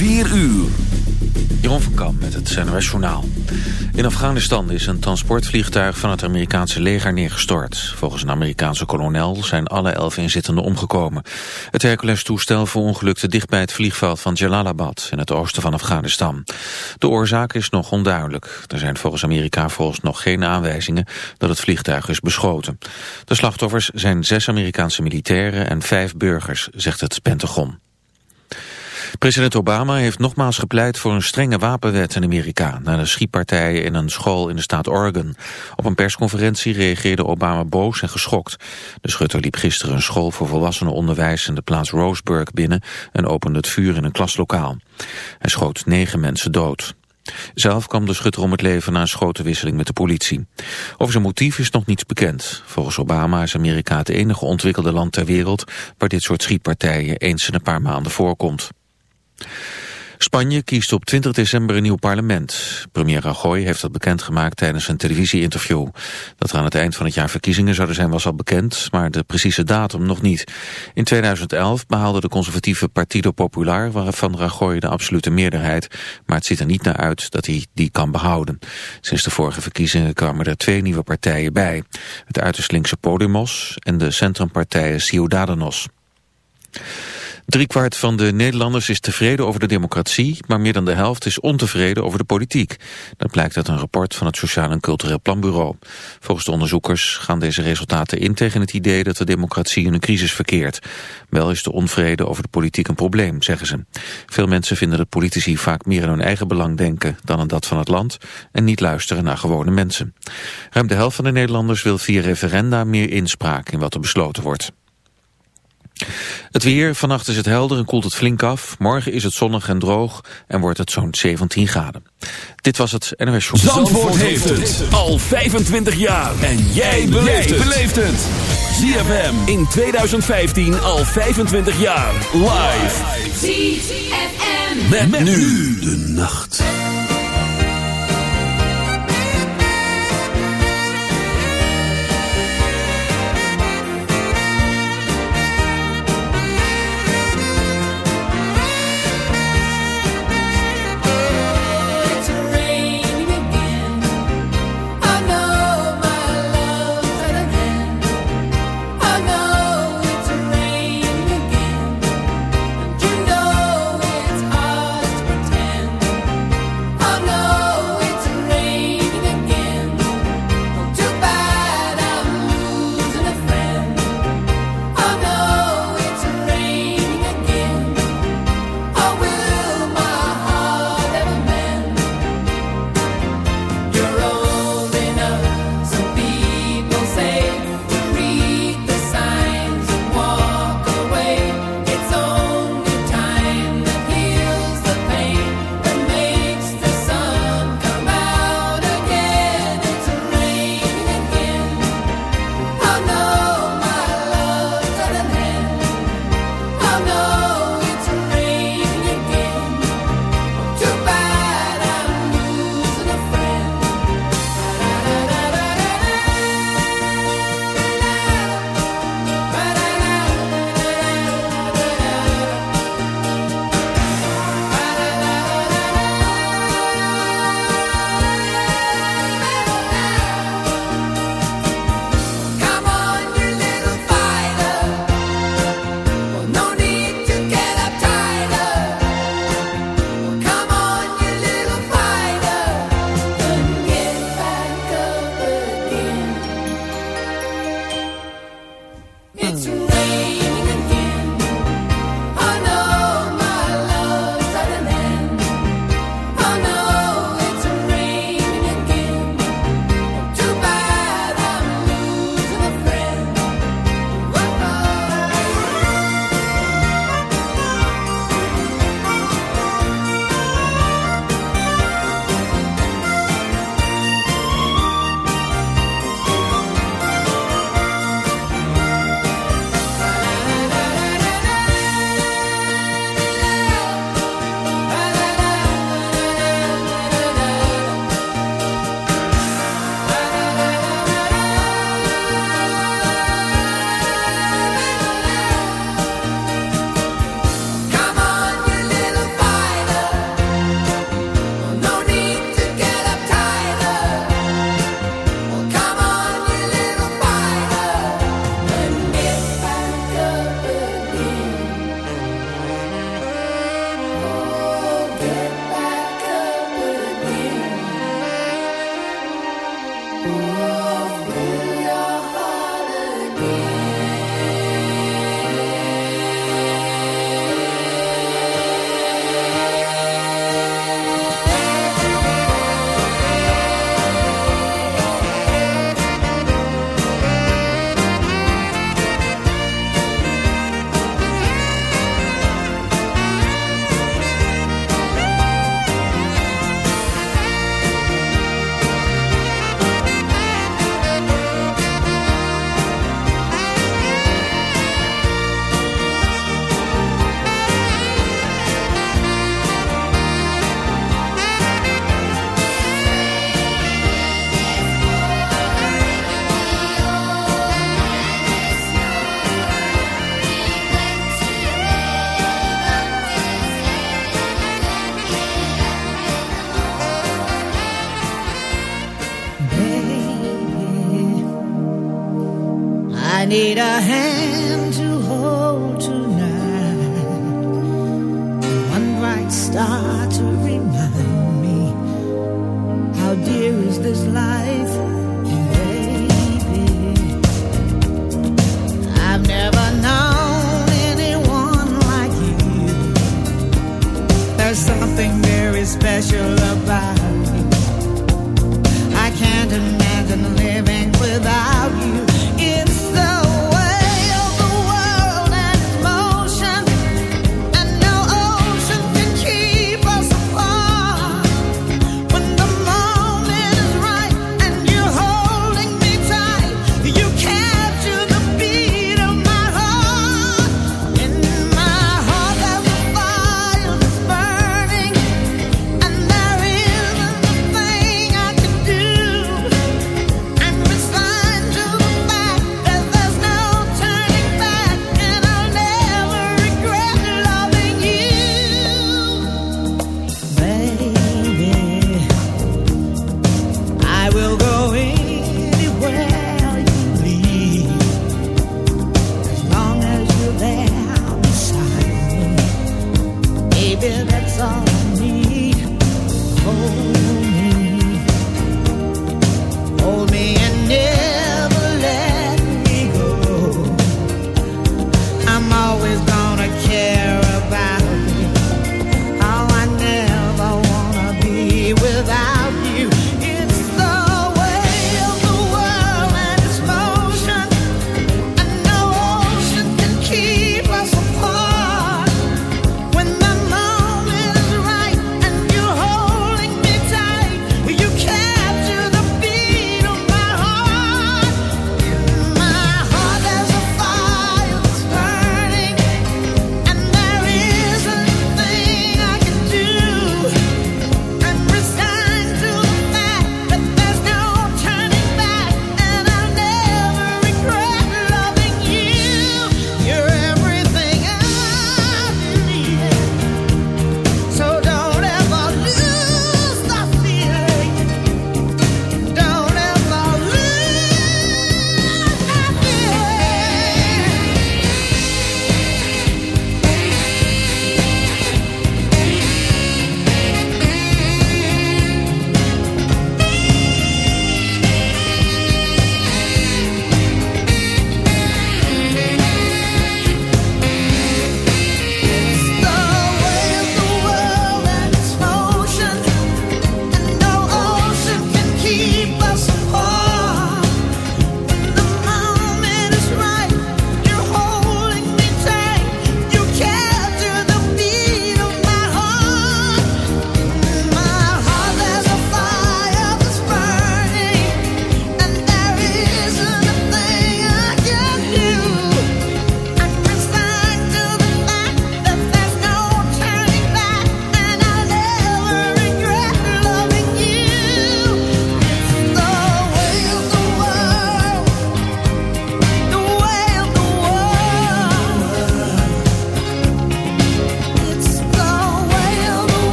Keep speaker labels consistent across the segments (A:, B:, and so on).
A: 4 uur. Jeroen van Kam met het NOS Journaal. In Afghanistan is een transportvliegtuig van het Amerikaanse leger neergestort. Volgens een Amerikaanse kolonel zijn alle elf inzittenden omgekomen. Het Hercules-toestel verongelukte dicht bij het vliegveld van Jalalabad... in het oosten van Afghanistan. De oorzaak is nog onduidelijk. Er zijn volgens Amerika volgens nog geen aanwijzingen... dat het vliegtuig is beschoten. De slachtoffers zijn zes Amerikaanse militairen en vijf burgers, zegt het Pentagon. President Obama heeft nogmaals gepleit voor een strenge wapenwet in Amerika... na de schietpartijen in een school in de staat Oregon. Op een persconferentie reageerde Obama boos en geschokt. De schutter liep gisteren een school voor volwassenenonderwijs... in de plaats Roseburg binnen en opende het vuur in een klaslokaal. Hij schoot negen mensen dood. Zelf kwam de schutter om het leven na een schotenwisseling met de politie. Over zijn motief is nog niets bekend. Volgens Obama is Amerika het enige ontwikkelde land ter wereld... waar dit soort schietpartijen eens in een paar maanden voorkomt. Spanje kiest op 20 december een nieuw parlement. Premier Rajoy heeft dat bekendgemaakt tijdens een televisieinterview. Dat er aan het eind van het jaar verkiezingen zouden zijn was al bekend, maar de precieze datum nog niet. In 2011 behaalde de conservatieve Partido Popular waarvan Rajoy de absolute meerderheid, maar het ziet er niet naar uit dat hij die kan behouden. Sinds de vorige verkiezingen kwamen er twee nieuwe partijen bij. Het uiterst linkse Podemos en de centrumpartij Ciudadanos. Driekwart van de Nederlanders is tevreden over de democratie, maar meer dan de helft is ontevreden over de politiek. Dat blijkt uit een rapport van het Sociaal en Cultureel Planbureau. Volgens de onderzoekers gaan deze resultaten in tegen het idee dat de democratie in een crisis verkeert. Wel is de onvrede over de politiek een probleem, zeggen ze. Veel mensen vinden dat politici vaak meer in hun eigen belang denken dan aan dat van het land en niet luisteren naar gewone mensen. Ruim de helft van de Nederlanders wil via referenda meer inspraak in wat er besloten wordt. Het weer, vannacht is het helder en koelt het flink af. Morgen is het zonnig en droog en wordt het zo'n 17 graden. Dit was het NOS Show.
B: Zandvoort, Zandvoort heeft het al 25 jaar. En jij beleeft het. ZFM in 2015 al 25 jaar. Live. ZFM. Met, met nu de nacht.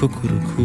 C: Kukuruku.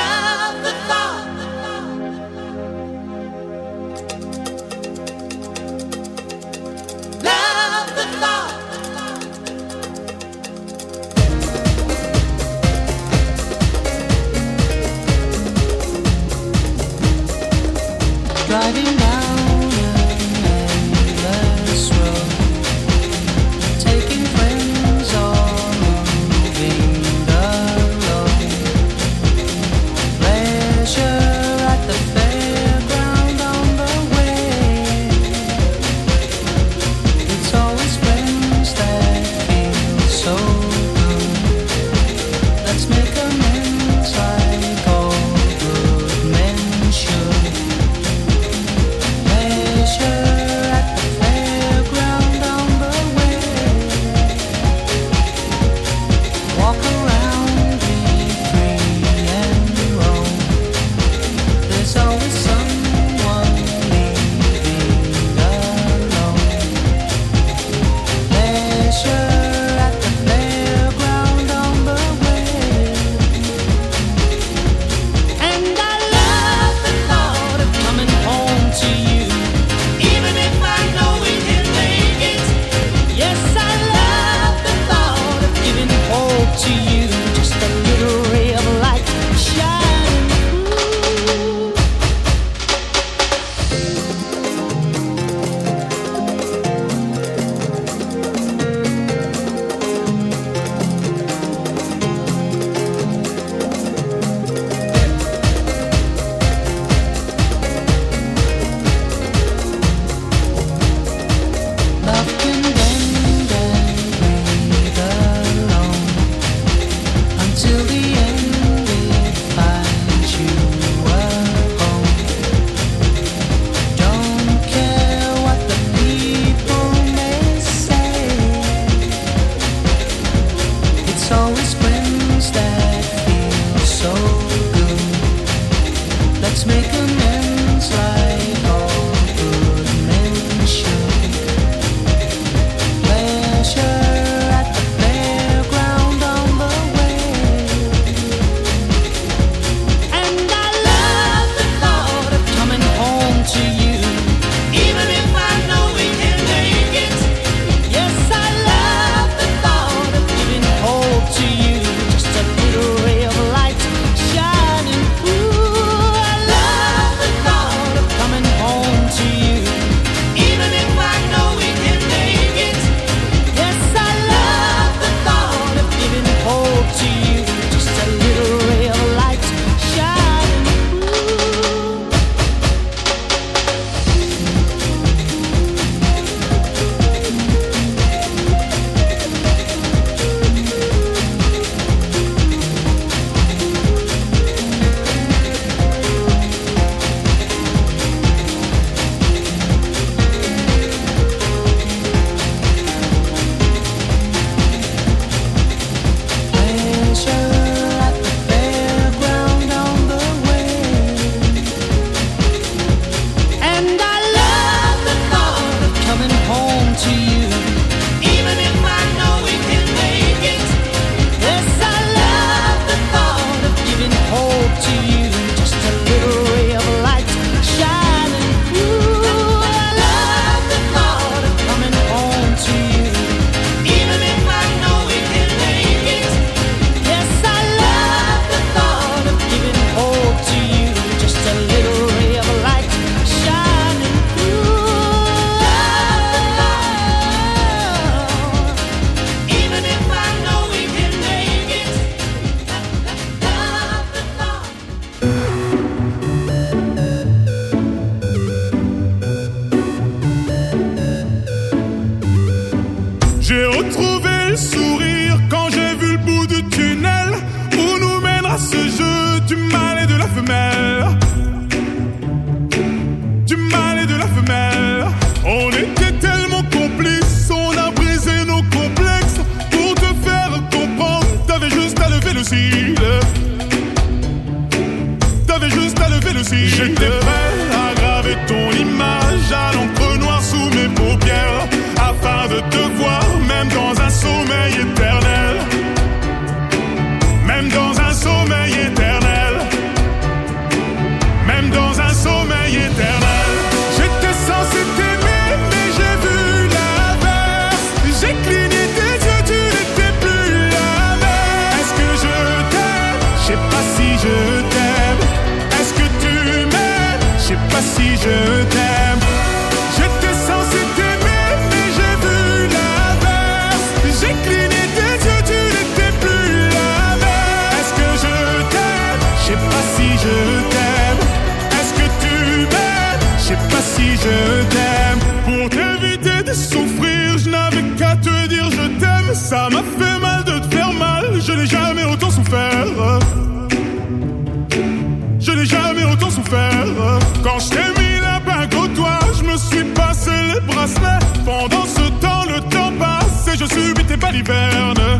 D: pas l'hiverne.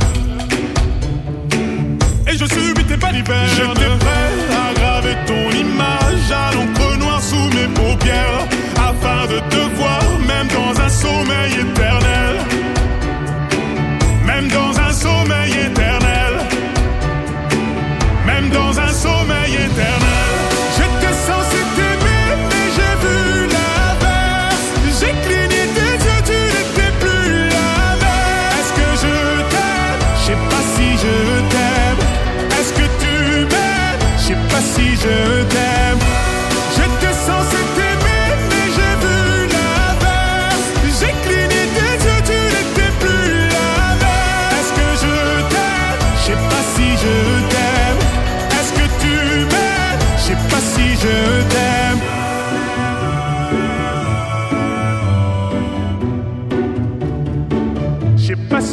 D: Et je subis tes pas l'hiverne.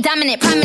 E: Dominant.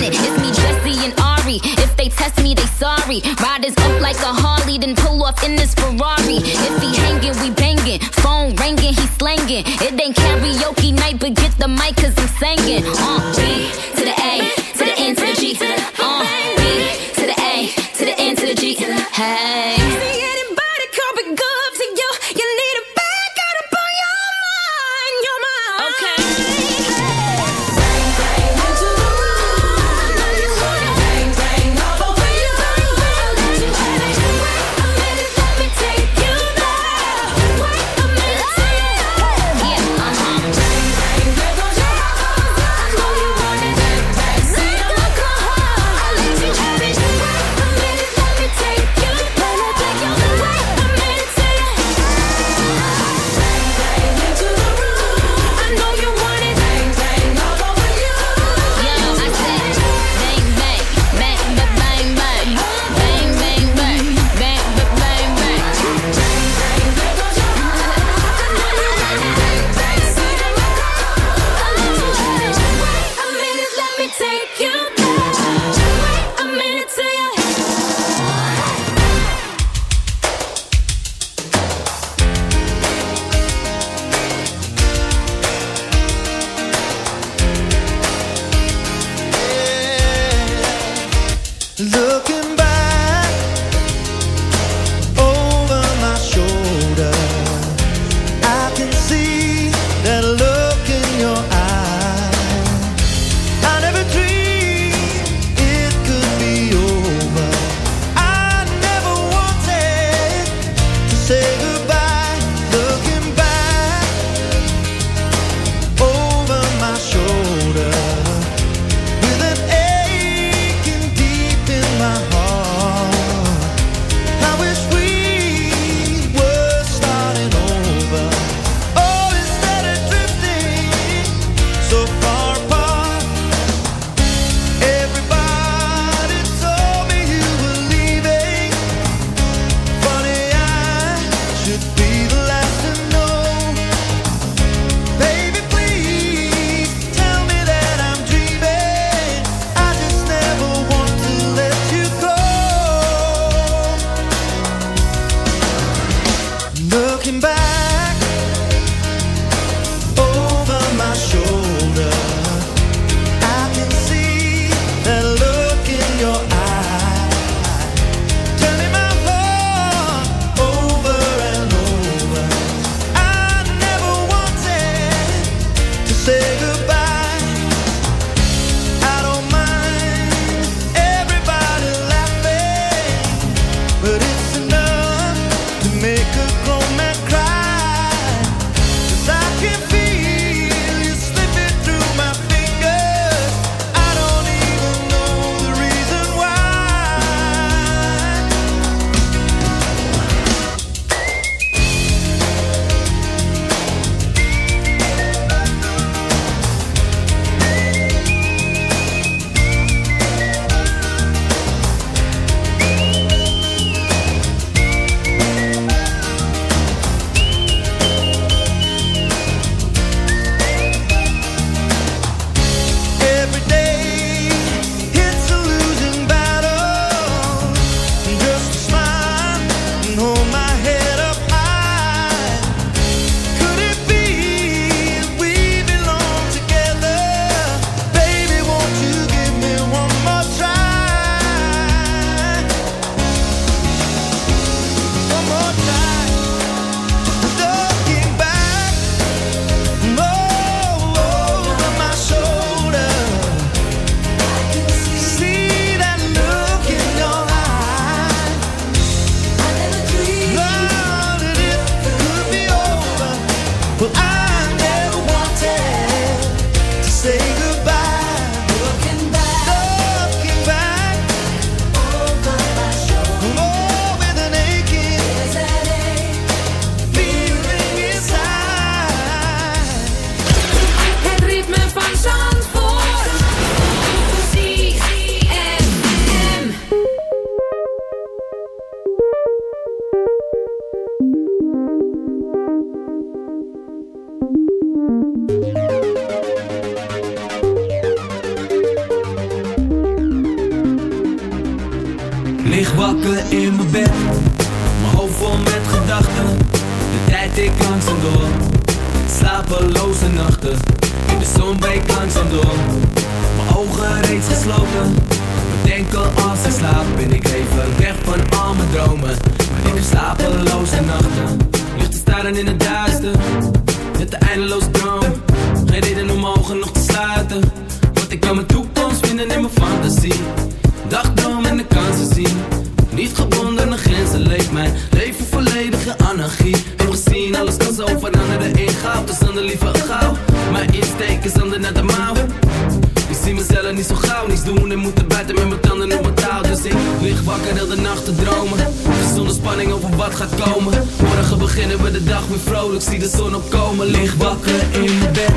C: Dag weer vrolijk, zie de zon opkomen. Lig wakker in mijn bed,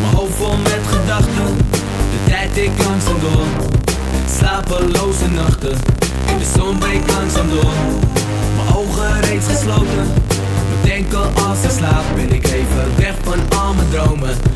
C: mijn hoofd vol met gedachten. De tijd ik langzaam door, slapeloze nachten. In de zon breekt langzaam door, mijn ogen reeds gesloten. Bedenken als ik slaap, ben ik even weg van al mijn dromen.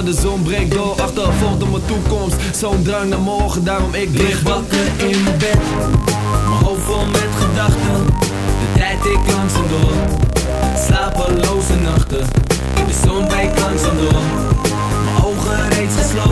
F: de zon breekt door. Achtervolgd op mijn toekomst, zo'n drang naar morgen. Daarom ik
C: lig wakker in mijn bed. Mijn hoofd vol met gedachten. De tijd ik langzaam door. Slapeloze nachten. In de zon breekt langzaam door. Mijn ogen reeds gesloten.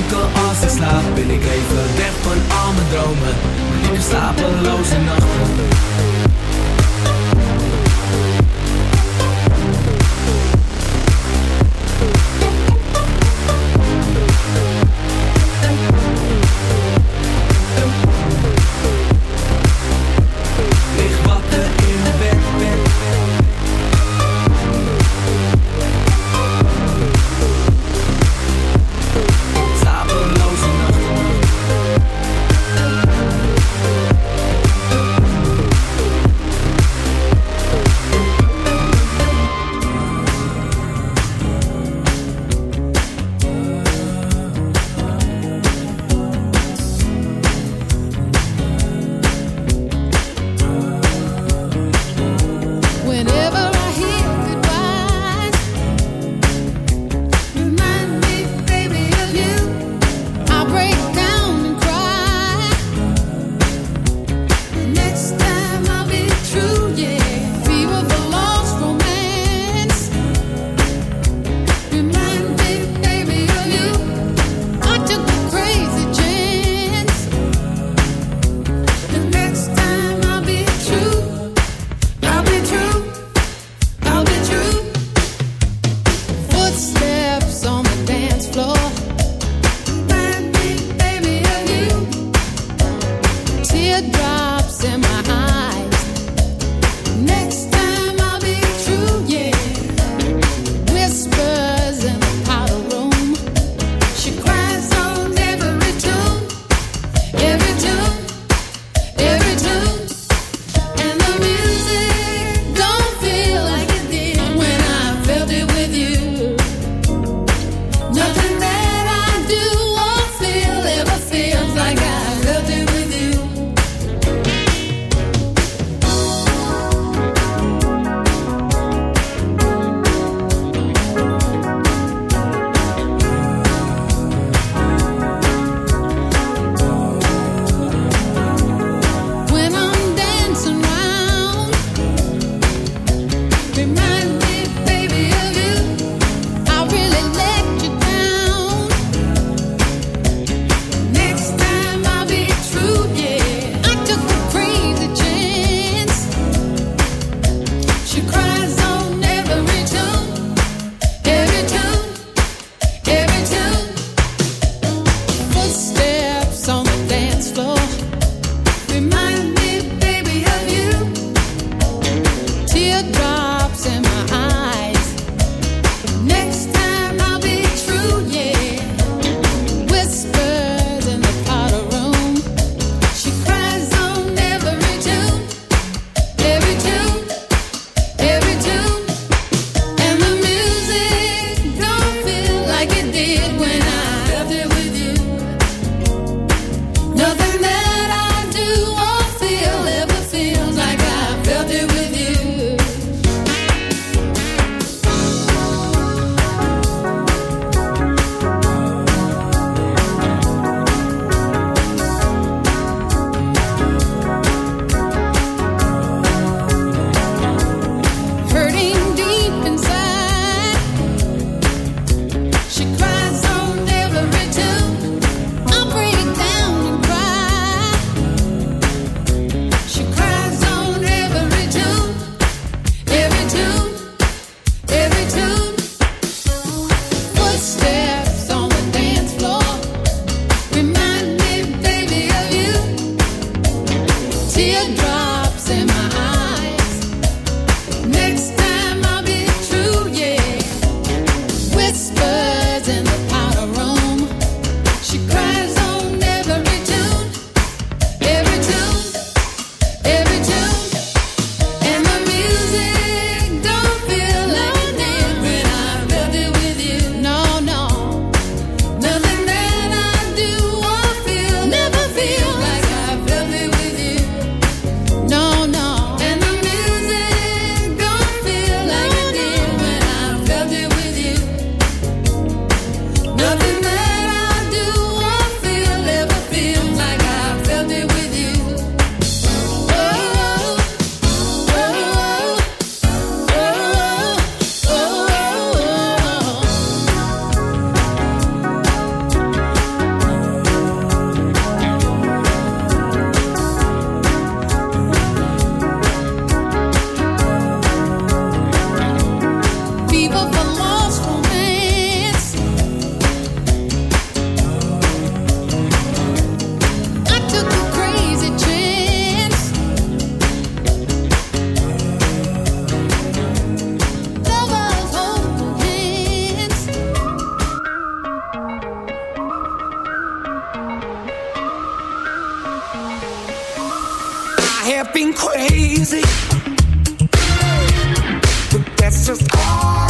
C: Bedenken als ik slaap, ben ik even weg van al mijn dromen. Heb slapeloze nachten.
G: have been crazy, but that's just
H: all.